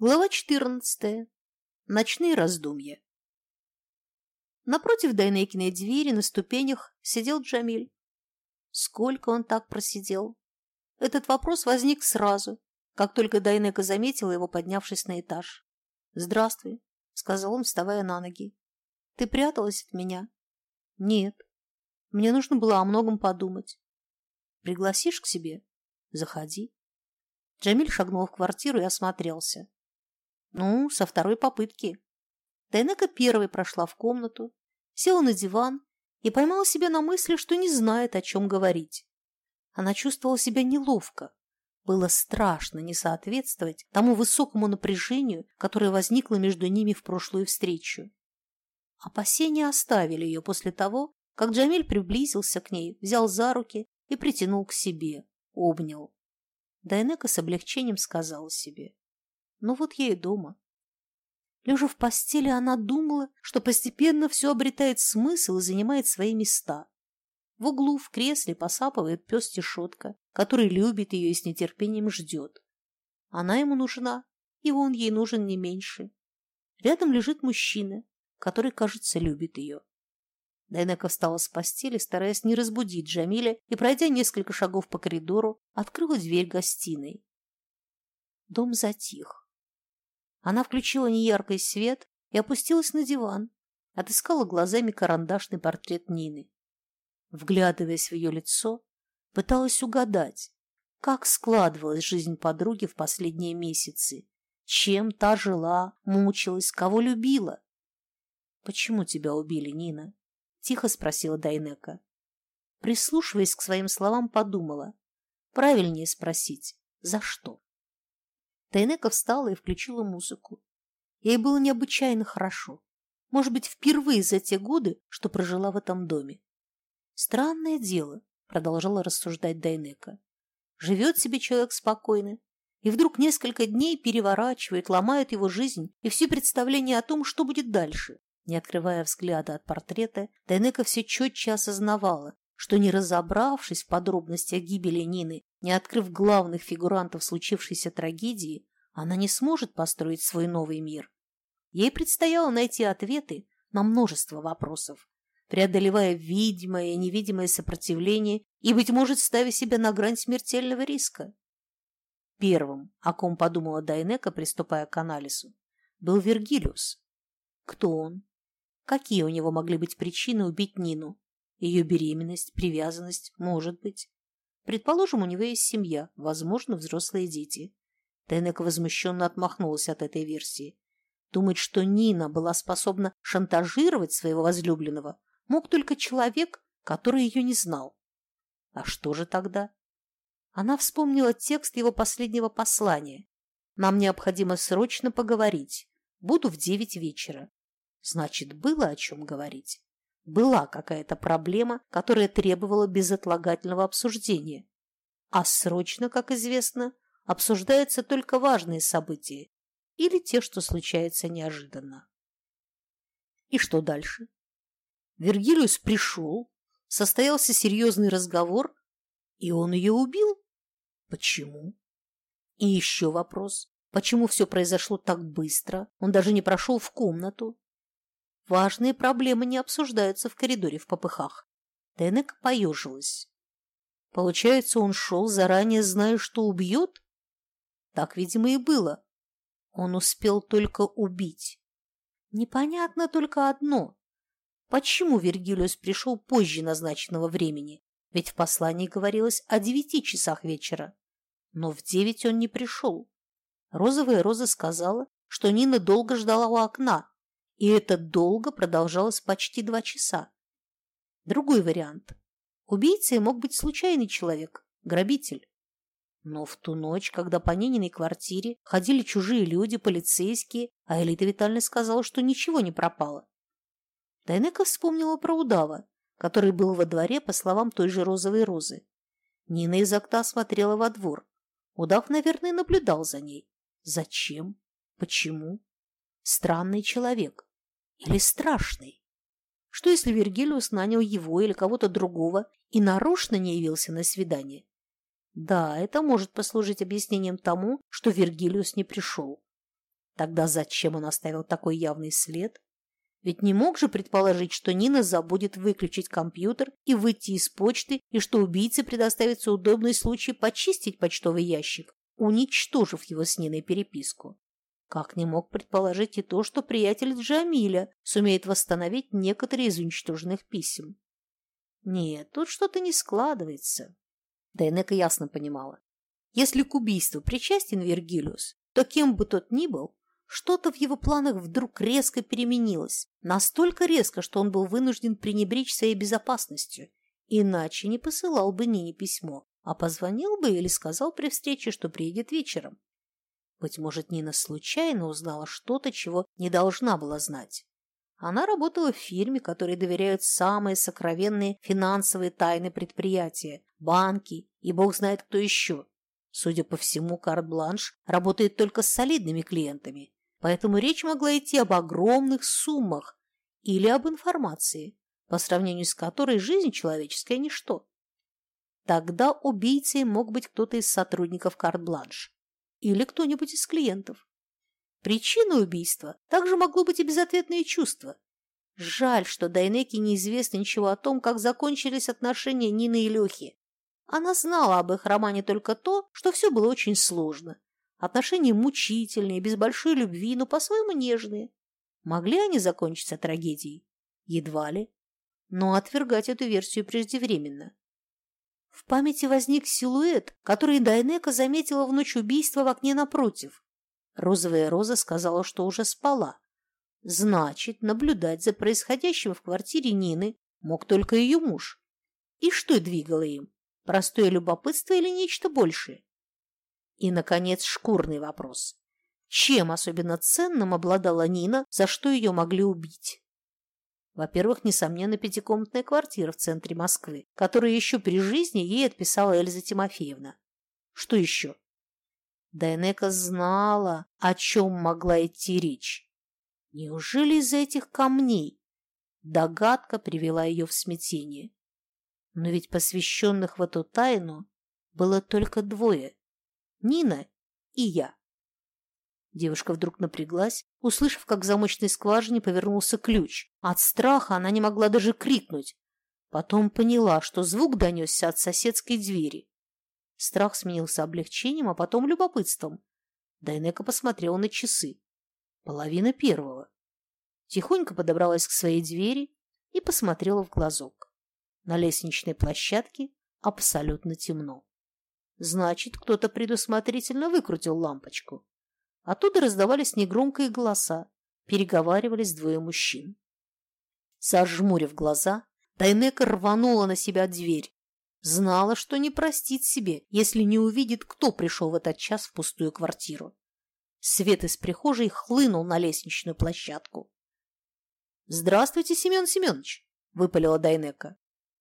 Глава 14. Ночные раздумья. Напротив Дайнекиной двери на ступенях сидел Джамиль. Сколько он так просидел? Этот вопрос возник сразу, как только Дайнека заметила его, поднявшись на этаж. «Здравствуй», — сказал он, вставая на ноги. «Ты пряталась от меня?» «Нет. Мне нужно было о многом подумать». «Пригласишь к себе?» «Заходи». Джамиль шагнул в квартиру и осмотрелся. Ну, со второй попытки. Дайнека первой прошла в комнату, села на диван и поймала себя на мысли, что не знает, о чем говорить. Она чувствовала себя неловко. Было страшно не соответствовать тому высокому напряжению, которое возникло между ними в прошлую встречу. Опасения оставили ее после того, как Джамиль приблизился к ней, взял за руки и притянул к себе, обнял. Дайнека с облегчением сказала себе. Ну вот я и дома. Лежа в постели, она думала, что постепенно все обретает смысл и занимает свои места. В углу, в кресле посапывает пес-тишотка, который любит ее и с нетерпением ждет. Она ему нужна, и он ей нужен не меньше. Рядом лежит мужчина, который, кажется, любит ее. Дайнека встала с постели, стараясь не разбудить Джамиля, и, пройдя несколько шагов по коридору, открыла дверь гостиной. Дом затих. Она включила неяркий свет и опустилась на диван, отыскала глазами карандашный портрет Нины. Вглядываясь в ее лицо, пыталась угадать, как складывалась жизнь подруги в последние месяцы, чем та жила, мучилась, кого любила. «Почему тебя убили, Нина?» – тихо спросила Дайнека. Прислушиваясь к своим словам, подумала. Правильнее спросить «За что?». Тайнека встала и включила музыку. Ей было необычайно хорошо. Может быть, впервые за те годы, что прожила в этом доме. Странное дело, продолжала рассуждать Дайнека. Живет себе человек спокойно, и вдруг несколько дней переворачивает, ломает его жизнь и все представление о том, что будет дальше. Не открывая взгляда от портрета, Дайнека все четче осознавала, что не разобравшись в подробностях гибели Нины не открыв главных фигурантов случившейся трагедии, она не сможет построить свой новый мир. Ей предстояло найти ответы на множество вопросов, преодолевая видимое и невидимое сопротивление и, быть может, ставя себя на грань смертельного риска. Первым, о ком подумала Дайнека, приступая к анализу, был Вергилиус. Кто он? Какие у него могли быть причины убить Нину? Ее беременность, привязанность, может быть. Предположим, у него есть семья, возможно, взрослые дети. Тенек возмущенно отмахнулась от этой версии. Думать, что Нина была способна шантажировать своего возлюбленного, мог только человек, который ее не знал. А что же тогда? Она вспомнила текст его последнего послания. «Нам необходимо срочно поговорить. Буду в девять вечера». Значит, было о чем говорить была какая-то проблема, которая требовала безотлагательного обсуждения. А срочно, как известно, обсуждаются только важные события или те, что случаются неожиданно. И что дальше? Вергилиус пришел, состоялся серьезный разговор, и он ее убил? Почему? И еще вопрос. Почему все произошло так быстро? Он даже не прошел в комнату. Важные проблемы не обсуждаются в коридоре в попыхах. Тенек поежилась. Получается, он шел, заранее зная, что убьет? Так, видимо, и было. Он успел только убить. Непонятно только одно. Почему Вергилиус пришел позже назначенного времени? Ведь в послании говорилось о девяти часах вечера. Но в девять он не пришел. Розовая Роза сказала, что Нина долго ждала у окна, и это долго продолжалось почти два часа. Другой вариант. Убийцей мог быть случайный человек, грабитель. Но в ту ночь, когда по Нининой квартире ходили чужие люди, полицейские, а Элита Витальевна сказала, что ничего не пропало. Дайнека вспомнила про удава, который был во дворе, по словам той же розовой розы. Нина из окна смотрела во двор. Удав, наверное, наблюдал за ней. Зачем? Почему? Странный человек. Или страшный? Что если Вергилиус нанял его или кого-то другого и нарочно не явился на свидание? Да, это может послужить объяснением тому, что Вергилиус не пришел. Тогда зачем он оставил такой явный след? Ведь не мог же предположить, что Нина забудет выключить компьютер и выйти из почты, и что убийце предоставится удобный случай почистить почтовый ящик, уничтожив его с Ниной переписку. Как не мог предположить и то, что приятель Джамиля сумеет восстановить некоторые из уничтоженных писем. Нет, тут что-то не складывается. Дайнека ясно понимала. Если к убийству причастен Вергилиус, то кем бы тот ни был, что-то в его планах вдруг резко переменилось. Настолько резко, что он был вынужден пренебречь своей безопасностью. Иначе не посылал бы Нине письмо, а позвонил бы или сказал при встрече, что приедет вечером. Быть может, Нина случайно узнала что-то, чего не должна была знать. Она работала в фирме, которой доверяют самые сокровенные финансовые тайны предприятия, банки и бог знает кто еще. Судя по всему, карт-бланш работает только с солидными клиентами, поэтому речь могла идти об огромных суммах или об информации, по сравнению с которой жизнь человеческая – ничто. Тогда убийцей мог быть кто-то из сотрудников карт-бланш или кто-нибудь из клиентов. Причиной убийства также могло быть и безответное чувство. Жаль, что Дайнеке неизвестно ничего о том, как закончились отношения Нины и Лехи. Она знала об их романе только то, что все было очень сложно. Отношения мучительные, без большой любви, но по-своему нежные. Могли они закончиться трагедией? Едва ли. Но отвергать эту версию преждевременно. В памяти возник силуэт, который Дайнека заметила в ночь убийства в окне напротив. Розовая роза сказала, что уже спала. Значит, наблюдать за происходящим в квартире Нины мог только ее муж. И что двигало им? Простое любопытство или нечто большее? И, наконец, шкурный вопрос. Чем особенно ценным обладала Нина, за что ее могли убить? Во-первых, несомненно, пятикомнатная квартира в центре Москвы, которую еще при жизни ей отписала Эльза Тимофеевна. Что еще? Дайнека знала, о чем могла идти речь. Неужели из-за этих камней? Догадка привела ее в смятение. Но ведь посвященных в эту тайну было только двое – Нина и я. Девушка вдруг напряглась, услышав, как в замочной скважине повернулся ключ. От страха она не могла даже крикнуть. Потом поняла, что звук донесся от соседской двери. Страх сменился облегчением, а потом любопытством. Дайнека посмотрела на часы. Половина первого. Тихонько подобралась к своей двери и посмотрела в глазок. На лестничной площадке абсолютно темно. Значит, кто-то предусмотрительно выкрутил лампочку. Оттуда раздавались негромкие голоса, переговаривались двое мужчин. Зажмурив глаза, Дайнека рванула на себя дверь. Знала, что не простит себе, если не увидит, кто пришел в этот час в пустую квартиру. Свет из прихожей хлынул на лестничную площадку. «Здравствуйте, Семен Семенович!» – выпалила Дайнека.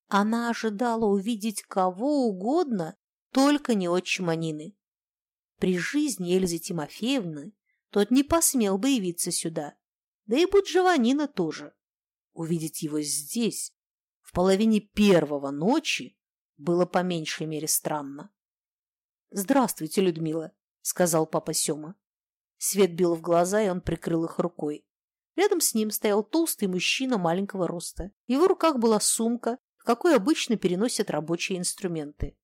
Она ожидала увидеть кого угодно, только не отчима Нины. При жизни Эльзы Тимофеевны тот не посмел бы явиться сюда, да и будь жива Нина тоже. Увидеть его здесь, в половине первого ночи, было по меньшей мере странно. «Здравствуйте, Людмила», — сказал папа Сёма. Свет бил в глаза, и он прикрыл их рукой. Рядом с ним стоял толстый мужчина маленького роста. В его руках была сумка, в какой обычно переносят рабочие инструменты.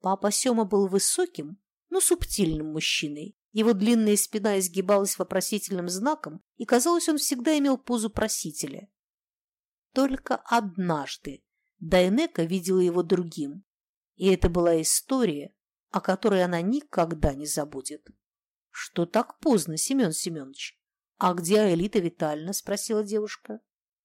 Папа Сёма был высоким, но субтильным мужчиной. Его длинная спина изгибалась вопросительным знаком, и, казалось, он всегда имел позу просителя. Только однажды Дайнека видела его другим. И это была история, о которой она никогда не забудет. — Что так поздно, Семен Семенович? А где Аэлита Витальевна? — спросила девушка.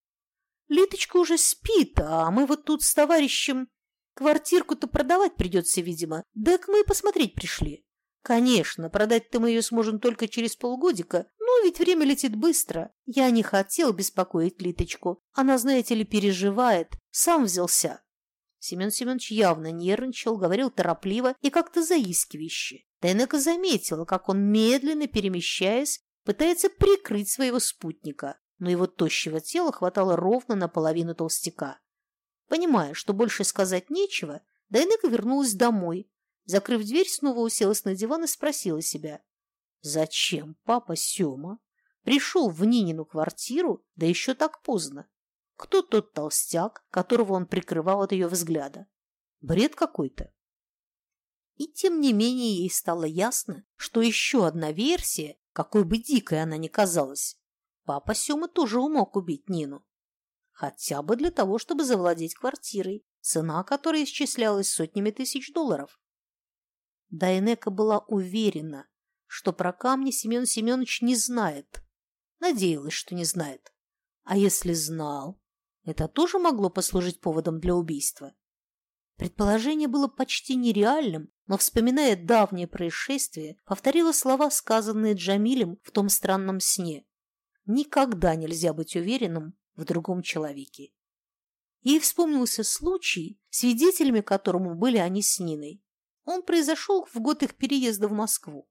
— Литочка уже спит, а мы вот тут с товарищем... Квартирку-то продавать придется, видимо. Так мы и посмотреть пришли. Конечно, продать-то мы ее сможем только через полгодика, но ведь время летит быстро. Я не хотел беспокоить Литочку. Она, знаете ли, переживает. Сам взялся. Семен Семенович явно нервничал, говорил торопливо и как-то заискивающе. Тайнека заметила, как он, медленно перемещаясь, пытается прикрыть своего спутника, но его тощего тела хватало ровно на половину толстяка. Понимая, что больше сказать нечего, Дайнека вернулась домой. Закрыв дверь, снова уселась на диван и спросила себя. Зачем папа Сёма пришел в Нинину квартиру, да еще так поздно? Кто тот толстяк, которого он прикрывал от ее взгляда? Бред какой-то. И тем не менее ей стало ясно, что еще одна версия, какой бы дикой она ни казалась, папа Сёма тоже мог убить Нину. Хотя бы для того, чтобы завладеть квартирой, цена которой исчислялась сотнями тысяч долларов. Дайнека была уверена, что про камни Семен Семенович не знает. Надеялась, что не знает. А если знал, это тоже могло послужить поводом для убийства. Предположение было почти нереальным, но, вспоминая давнее происшествие, повторила слова, сказанные Джамилем в том странном сне. Никогда нельзя быть уверенным в другом человеке. Ей вспомнился случай, свидетелями которому были они с Ниной. Он произошел в год их переезда в Москву.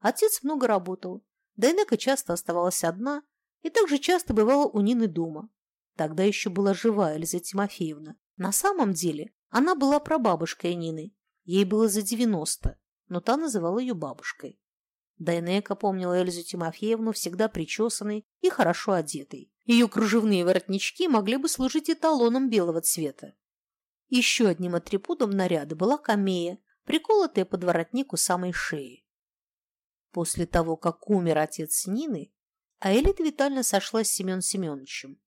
Отец много работал, Дайнека часто оставалась одна и также часто бывала у Нины дома. Тогда еще была жива Эльза Тимофеевна. На самом деле она была прабабушкой Нины. Ей было за девяносто, но та называла ее бабушкой. Дайнека помнила Эльзу Тимофеевну всегда причесанной и хорошо одетой. Ее кружевные воротнички могли бы служить эталоном белого цвета. Еще одним атрибутом наряда была камея, приколотая под воротник у самой шеи. После того, как умер отец Нины, Аэлита Витальевна сошлась с Семен Семеновичем.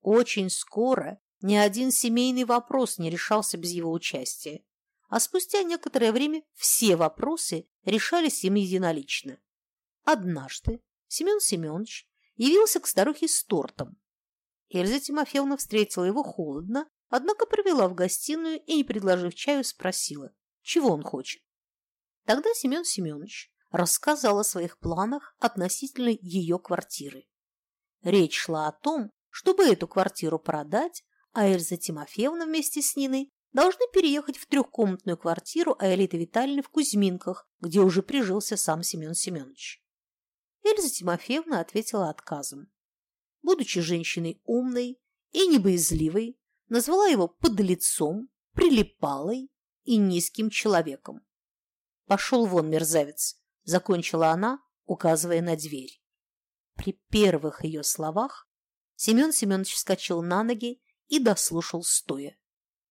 Очень скоро ни один семейный вопрос не решался без его участия, а спустя некоторое время все вопросы решались им единолично. Однажды Семен Семенович явился к старухе с тортом. Эльза Тимофеевна встретила его холодно, однако провела в гостиную и, не предложив чаю, спросила, чего он хочет. Тогда Семен Семенович рассказал о своих планах относительно ее квартиры. Речь шла о том, чтобы эту квартиру продать, а Эльза Тимофеевна вместе с Ниной должны переехать в трехкомнатную квартиру Аэлиты Витальевны в Кузьминках, где уже прижился сам Семен Семенович. Эльза Тимофеевна ответила отказом. Будучи женщиной умной и небоязливой, назвала его подлецом, прилипалой и низким человеком. «Пошел вон, мерзавец!» – закончила она, указывая на дверь. При первых ее словах Семен Семенович вскочил на ноги и дослушал стоя.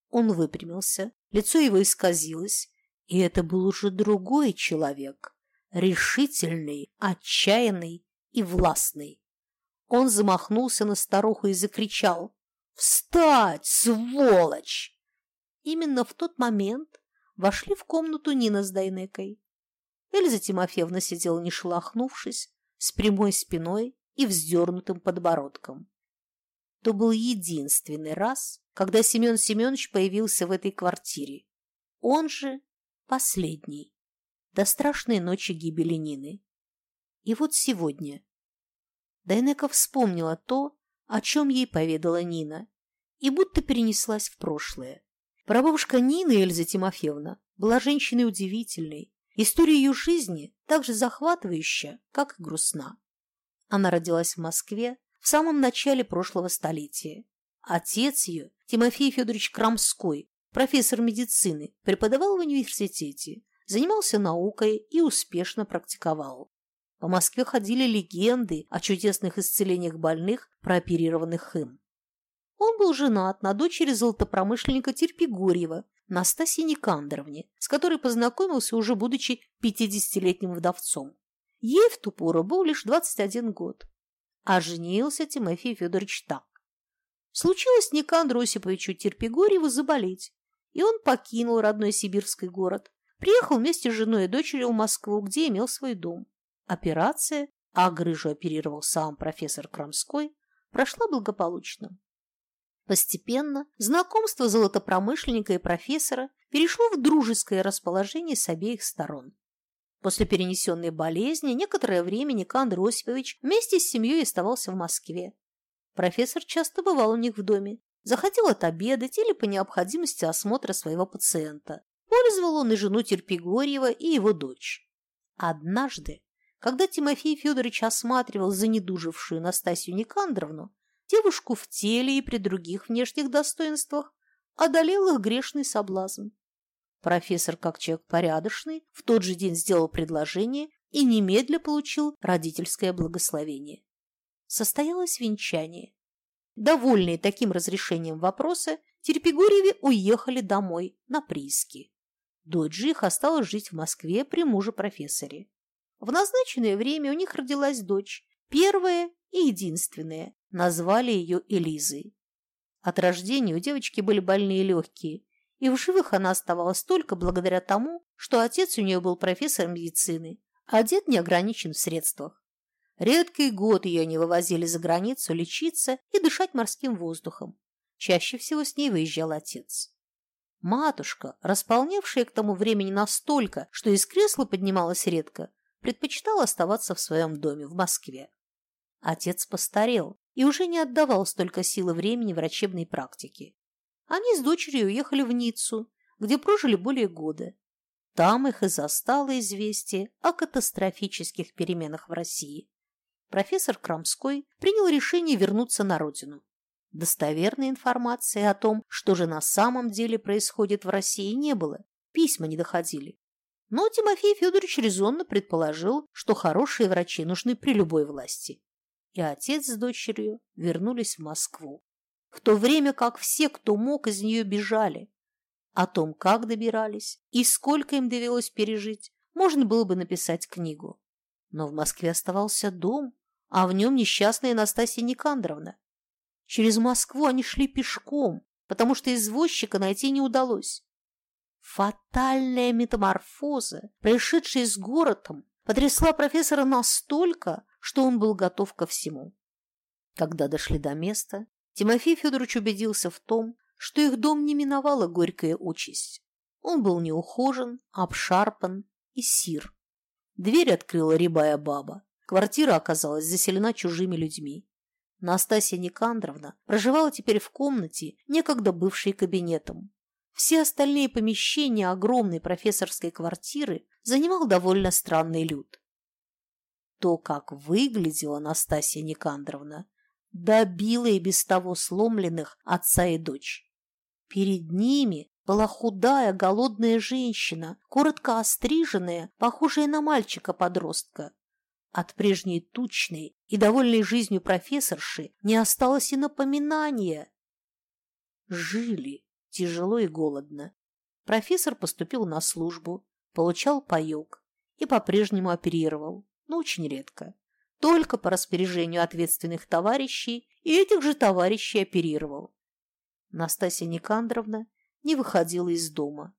Он выпрямился, лицо его исказилось, и это был уже другой человек, решительный, отчаянный и властный. Он замахнулся на старуху и закричал «Встать, сволочь!» Именно в тот момент вошли в комнату Нина с Дайнекой. Эльза Тимофеевна сидела не шелохнувшись, с прямой спиной и вздернутым подбородком. То был единственный раз, когда Семен Семенович появился в этой квартире. Он же последний до страшной ночи гибели Нины. И вот сегодня Дайнека вспомнила то, о чем ей поведала Нина, и будто перенеслась в прошлое. Прабабушка Нины, Эльза Тимофеевна, была женщиной удивительной. История ее жизни так же захватывающая, как и грустна. Она родилась в Москве в самом начале прошлого столетия. Отец ее, Тимофей Федорович Крамской, профессор медицины, преподавал в университете, занимался наукой и успешно практиковал. По Москве ходили легенды о чудесных исцелениях больных, прооперированных им. Он был женат на дочери золотопромышленника Терпигорьева, Настасье Никандровне, с которой познакомился уже будучи 50-летним вдовцом. Ей в ту пору был лишь 21 год, а женился Тимофей Федорович так. Случилось Никандру Осиповичу Терпигорьеву заболеть, и он покинул родной сибирский город, Приехал вместе с женой и дочерью в Москву, где имел свой дом. Операция, а грыжу оперировал сам профессор Крамской, прошла благополучно. Постепенно знакомство золотопромышленника и профессора перешло в дружеское расположение с обеих сторон. После перенесенной болезни некоторое время Никандр Осипович вместе с семьей оставался в Москве. Профессор часто бывал у них в доме, захотел отобедать или по необходимости осмотра своего пациента. Пользовал он и жену Терпигорьева, и его дочь. Однажды, когда Тимофей Федорович осматривал занедужившую Настасью Никандровну, девушку в теле и при других внешних достоинствах одолел их грешный соблазн. Профессор, как человек порядочный, в тот же день сделал предложение и немедля получил родительское благословение. Состоялось венчание. Довольные таким разрешением вопроса, Терпигорьеве уехали домой на прииски. Дочь их осталась жить в Москве при муже-профессоре. В назначенное время у них родилась дочь, первая и единственная. Назвали ее Элизой. От рождения у девочки были больные легкие, и в живых она оставалась только благодаря тому, что отец у нее был профессор медицины, а дед не ограничен в средствах. Редкий год ее не вывозили за границу лечиться и дышать морским воздухом. Чаще всего с ней выезжал отец. Матушка, располневшая к тому времени настолько, что из кресла поднималась редко, предпочитала оставаться в своем доме в Москве. Отец постарел и уже не отдавал столько сил и времени врачебной практике. Они с дочерью уехали в Ниццу, где прожили более года. Там их и застало известие о катастрофических переменах в России. Профессор Крамской принял решение вернуться на родину. Достоверной информации о том, что же на самом деле происходит в России, не было, письма не доходили. Но Тимофей Федорович резонно предположил, что хорошие врачи нужны при любой власти. И отец с дочерью вернулись в Москву в то время как все, кто мог, из нее бежали. О том, как добирались и сколько им довелось пережить, можно было бы написать книгу. Но в Москве оставался дом, а в нем несчастная Настасья Никандровна. Через Москву они шли пешком, потому что извозчика найти не удалось. Фатальная метаморфоза, происшедшая с городом, потрясла профессора настолько, что он был готов ко всему. Когда дошли до места, Тимофей Федорович убедился в том, что их дом не миновала горькая участь. Он был неухожен, обшарпан и сир. Дверь открыла рябая баба. Квартира оказалась заселена чужими людьми. Настасья Никандровна проживала теперь в комнате, некогда бывшей кабинетом. Все остальные помещения огромной профессорской квартиры занимал довольно странный люд. То, как выглядела Настасья Никандровна, добила и без того сломленных отца и дочь. Перед ними была худая, голодная женщина, коротко остриженная, похожая на мальчика-подростка. От прежней тучной и довольной жизнью профессорши не осталось и напоминания. Жили тяжело и голодно. Профессор поступил на службу, получал паёк и по-прежнему оперировал, но очень редко только по распоряжению ответственных товарищей, и этих же товарищей оперировал. Настасья Никандровна не выходила из дома.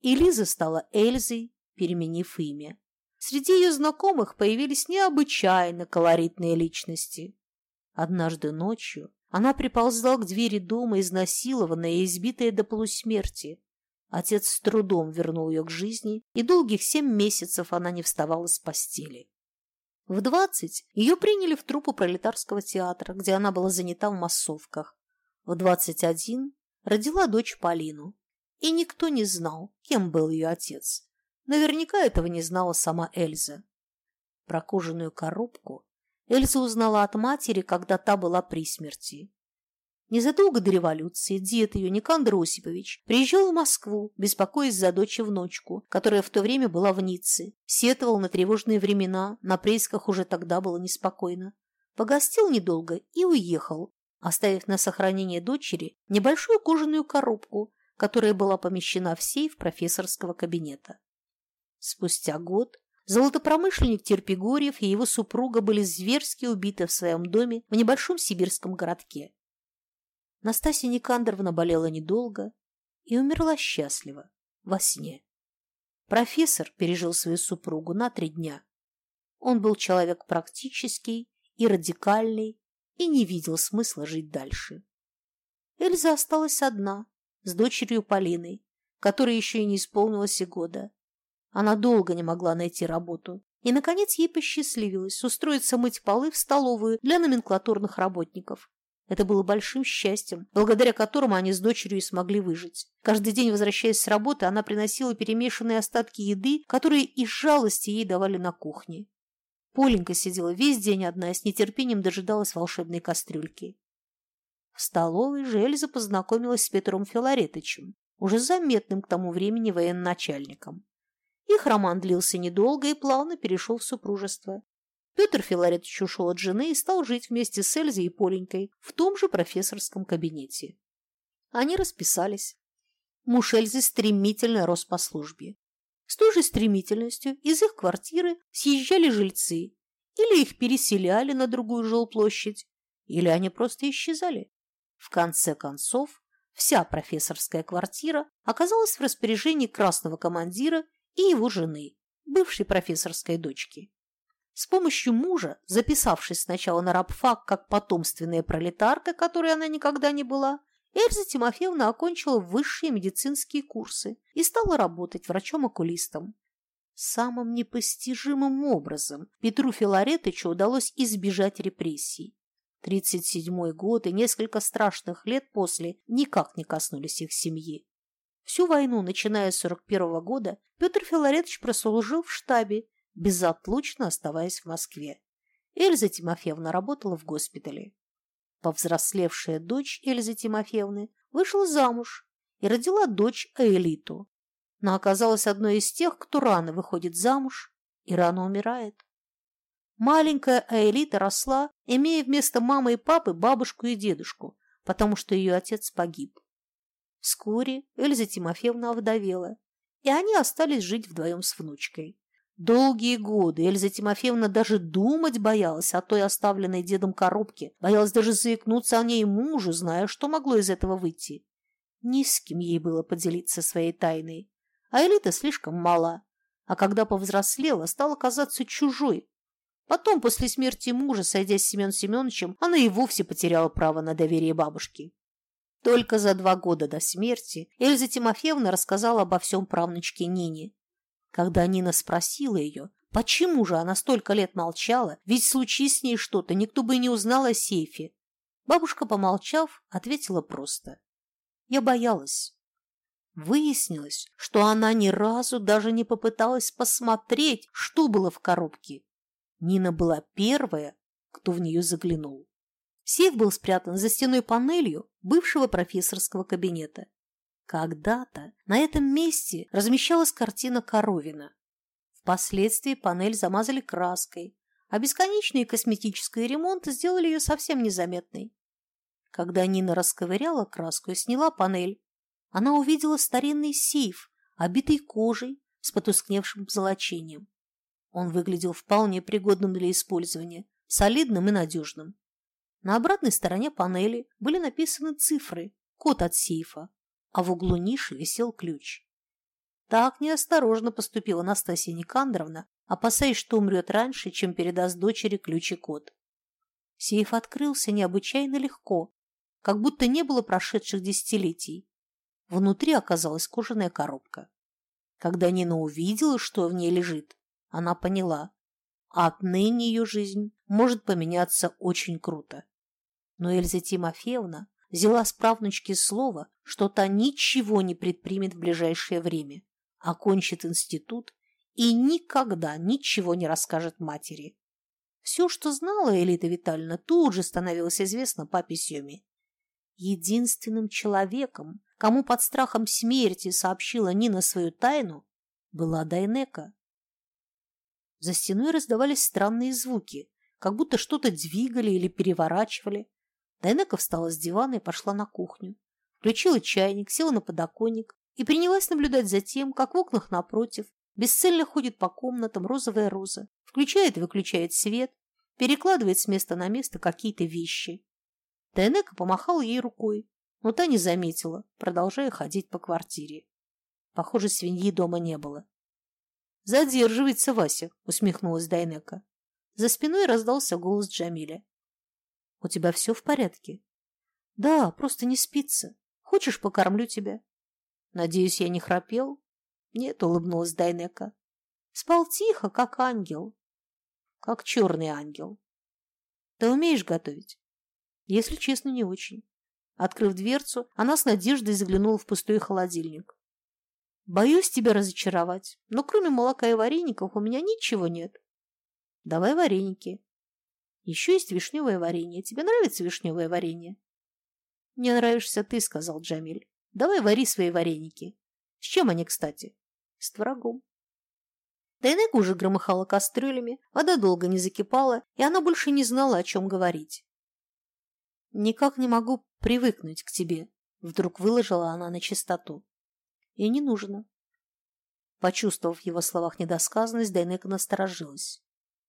И Лиза стала Эльзой, переменив имя. Среди ее знакомых появились необычайно колоритные личности. Однажды ночью она приползла к двери дома, изнасилованная и избитая до полусмерти. Отец с трудом вернул ее к жизни, и долгих семь месяцев она не вставала с постели. В двадцать ее приняли в труппу пролетарского театра, где она была занята в массовках. В двадцать один родила дочь Полину. И никто не знал, кем был ее отец. Наверняка этого не знала сама Эльза. Про кожаную коробку Эльза узнала от матери, когда та была при смерти. Незадолго до революции дед ее, Никандр Осипович, приезжал в Москву, беспокоясь за дочь и внучку, которая в то время была в Ницце, сетовал на тревожные времена, на приисках уже тогда было неспокойно. Погостил недолго и уехал, оставив на сохранение дочери небольшую кожаную коробку, которая была помещена в сейф профессорского кабинета. Спустя год золотопромышленник Терпигорьев и его супруга были зверски убиты в своем доме в небольшом сибирском городке. Настасья Никандровна болела недолго и умерла счастливо, во сне. Профессор пережил свою супругу на три дня. Он был человек практический и радикальный и не видел смысла жить дальше. Эльза осталась одна, с дочерью Полиной, которой еще и не исполнилось и года. Она долго не могла найти работу, и, наконец, ей посчастливилось устроиться мыть полы в столовую для номенклатурных работников. Это было большим счастьем, благодаря которому они с дочерью и смогли выжить. Каждый день, возвращаясь с работы, она приносила перемешанные остатки еды, которые из жалости ей давали на кухне. Поленька сидела весь день одна и с нетерпением дожидалась волшебной кастрюльки. В столовой же Эльза познакомилась с Петром Филаретовичем, уже заметным к тому времени военачальником. Их роман длился недолго и плавно перешел в супружество. Петр Филаретович ушел от жены и стал жить вместе с Эльзой и Поленькой в том же профессорском кабинете. Они расписались. Муж Эльзы стремительно рос по службе. С той же стремительностью из их квартиры съезжали жильцы, или их переселяли на другую жилплощадь, или они просто исчезали. В конце концов, вся профессорская квартира оказалась в распоряжении красного командира и его жены, бывшей профессорской дочки. С помощью мужа, записавшись сначала на рабфак как потомственная пролетарка, которой она никогда не была, Эльза Тимофеевна окончила высшие медицинские курсы и стала работать врачом-окулистом. Самым непостижимым образом Петру Филаретычу удалось избежать репрессий. 37-й год и несколько страшных лет после никак не коснулись их семьи. Всю войну, начиная с 41 -го года, Петр Филаретович прослужил в штабе, безотлучно оставаясь в Москве. Эльза Тимофеевна работала в госпитале. Повзрослевшая дочь Эльзы Тимофеевны вышла замуж и родила дочь Аэлиту, но оказалась одной из тех, кто рано выходит замуж и рано умирает. Маленькая Аэлита росла, имея вместо мамы и папы бабушку и дедушку, потому что ее отец погиб. Вскоре Эльза Тимофеевна овдовела, и они остались жить вдвоем с внучкой. Долгие годы Эльза Тимофеевна даже думать боялась о той оставленной дедом коробке, боялась даже заикнуться о ней мужу, зная, что могло из этого выйти. Ни с кем ей было поделиться своей тайной, а Элита слишком мала, а когда повзрослела, стала казаться чужой. Потом, после смерти мужа, сойдясь с Семен Семеновичем, она и вовсе потеряла право на доверие бабушки. Только за два года до смерти Эльза Тимофеевна рассказала обо всем правнучке Нине. Когда Нина спросила ее, почему же она столько лет молчала, ведь случись с ней что-то, никто бы и не узнал о сейфе. Бабушка, помолчав, ответила просто. Я боялась. Выяснилось, что она ни разу даже не попыталась посмотреть, что было в коробке. Нина была первая, кто в нее заглянул. Сейф был спрятан за стеной панелью бывшего профессорского кабинета. Когда-то на этом месте размещалась картина Коровина. Впоследствии панель замазали краской, а бесконечные косметические ремонты сделали ее совсем незаметной. Когда Нина расковыряла краску и сняла панель, она увидела старинный сейф, обитый кожей с потускневшим позолочением. Он выглядел вполне пригодным для использования, солидным и надежным. На обратной стороне панели были написаны цифры, код от сейфа, а в углу ниши висел ключ. Так неосторожно поступила Настасья Никандровна, опасаясь, что умрет раньше, чем передаст дочери ключ и код. Сейф открылся необычайно легко, как будто не было прошедших десятилетий. Внутри оказалась кожаная коробка. Когда Нина увидела, что в ней лежит, она поняла, отныне ее жизнь может поменяться очень круто. Но Эльза Тимофеевна взяла с правнучки слово, что та ничего не предпримет в ближайшее время, окончит институт и никогда ничего не расскажет матери. Все, что знала Элита Витальевна, тут же становилось известно папе Семе. Единственным человеком, кому под страхом смерти сообщила Нина свою тайну, была Дайнека. За стеной раздавались странные звуки, как будто что-то двигали или переворачивали. Дайнека встала с дивана и пошла на кухню. Включила чайник, села на подоконник и принялась наблюдать за тем, как в окнах напротив бесцельно ходит по комнатам розовая роза, включает и выключает свет, перекладывает с места на место какие-то вещи. Дайнека помахала ей рукой, но та не заметила, продолжая ходить по квартире. Похоже, свиньи дома не было. «Задерживается Вася», — усмехнулась Дайнека. За спиной раздался голос Джамиля. У тебя все в порядке? Да, просто не спится. Хочешь, покормлю тебя? Надеюсь, я не храпел? Нет, улыбнулась Дайнека. Спал тихо, как ангел. Как черный ангел. Ты умеешь готовить? Если честно, не очень. Открыв дверцу, она с надеждой заглянула в пустой холодильник. Боюсь тебя разочаровать, но кроме молока и вареников у меня ничего нет. Давай вареники. Еще есть вишневое варенье. Тебе нравится вишневое варенье? Мне нравишься ты, сказал Джамиль. Давай вари свои вареники. С чем они, кстати? С творогом. Дайнека уже громыхала кастрюлями, вода долго не закипала, и она больше не знала, о чем говорить. «Никак не могу привыкнуть к тебе», — вдруг выложила она на чистоту. «И не нужно». Почувствовав в его словах недосказанность, Дайнека насторожилась.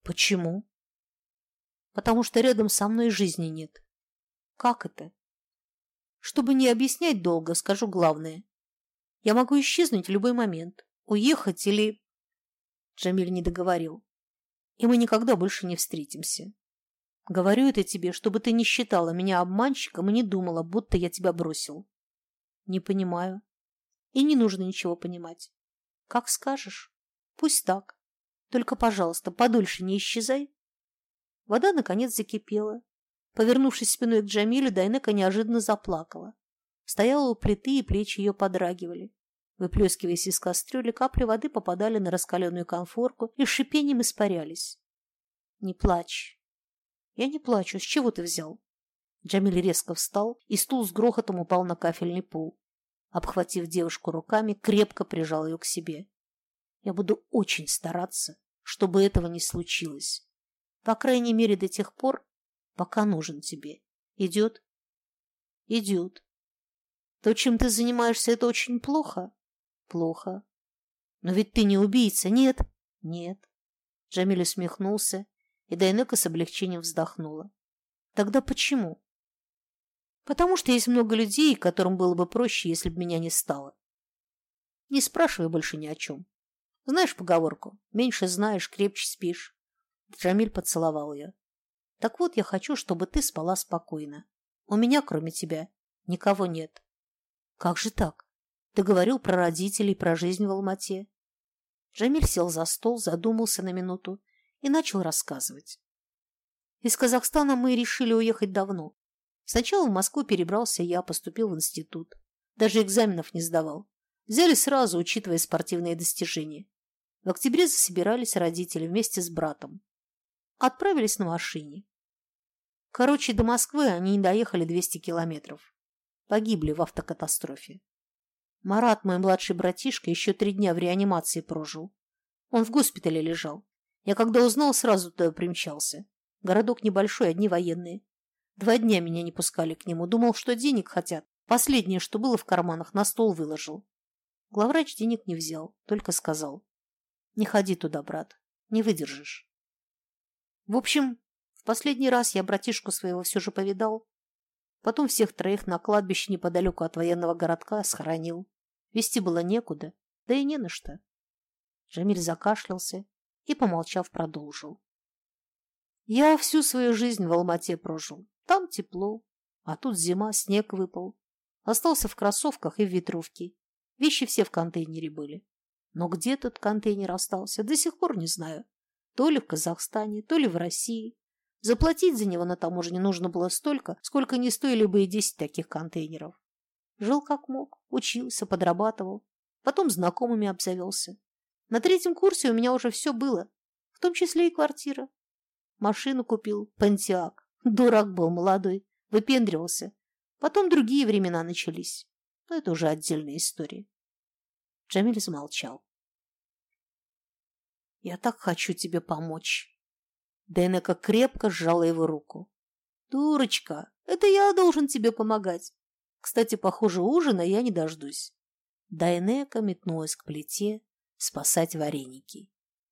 «Почему?» «Потому что рядом со мной жизни нет». «Как это?» «Чтобы не объяснять долго, скажу главное. Я могу исчезнуть в любой момент, уехать или Джамиль не договорил. И мы никогда больше не встретимся. Говорю это тебе, чтобы ты не считала меня обманщиком и не думала, будто я тебя бросил. Не понимаю. И не нужно ничего понимать. Как скажешь. Пусть так. Только, пожалуйста, подольше не исчезай. Вода, наконец, закипела. Повернувшись спиной к Джамилю, Дайнека неожиданно заплакала. Стояла у плиты, и плечи ее подрагивали. Выплескиваясь из кастрюли, капли воды попадали на раскаленную конфорку и шипением испарялись. «Не плачь». «Я не плачу. С чего ты взял?» Джамиль резко встал, и стул с грохотом упал на кафельный пол. Обхватив девушку руками, крепко прижал ее к себе. «Я буду очень стараться, чтобы этого не случилось. По крайней мере, до тех пор, пока нужен тебе. Идет?» «Идет. То, чем ты занимаешься, это очень плохо?» Плохо. Но ведь ты не убийца, нет? Нет. Джамиль усмехнулся, и Дайнека с облегчением вздохнула. Тогда почему? Потому что есть много людей, которым было бы проще, если бы меня не стало. Не спрашивай больше ни о чем. Знаешь поговорку? Меньше знаешь, крепче спишь. Джамиль поцеловал ее. Так вот, я хочу, чтобы ты спала спокойно. У меня, кроме тебя, никого нет. Как же так? Ты говорил про родителей, про жизнь в Алмате. Джамиль сел за стол, задумался на минуту и начал рассказывать. Из Казахстана мы решили уехать давно. Сначала в Москву перебрался я, поступил в институт. Даже экзаменов не сдавал. Взяли сразу, учитывая спортивные достижения. В октябре засобирались родители вместе с братом. Отправились на машине. Короче, до Москвы они не доехали 200 километров. Погибли в автокатастрофе. Марат, мой младший братишка, еще три дня в реанимации прожил. Он в госпитале лежал. Я когда узнал, сразу туда примчался. Городок небольшой, одни военные. Два дня меня не пускали к нему. Думал, что денег хотят. Последнее, что было в карманах, на стол выложил. Главврач денег не взял, только сказал. Не ходи туда, брат, не выдержишь. В общем, в последний раз я братишку своего все же повидал. Потом всех троих на кладбище неподалеку от военного городка схоронил. Вести было некуда, да и не на что. Джамиль закашлялся и, помолчав, продолжил. Я всю свою жизнь в Алмате прожил. Там тепло, а тут зима, снег выпал. Остался в кроссовках и в ветровке. Вещи все в контейнере были. Но где тот контейнер остался, до сих пор не знаю. То ли в Казахстане, то ли в России. Заплатить за него на таможне нужно было столько, сколько не стоили бы и десять таких контейнеров. Жил как мог, учился, подрабатывал. Потом знакомыми обзавелся. На третьем курсе у меня уже все было, в том числе и квартира. Машину купил, пантиак. Дурак был молодой, выпендривался. Потом другие времена начались. Но это уже отдельная история. Джамиль замолчал. «Я так хочу тебе помочь». Денека крепко сжала его руку. «Дурочка, это я должен тебе помогать. Кстати, похоже, ужина я не дождусь. Дайнека метнулась к плите спасать вареники.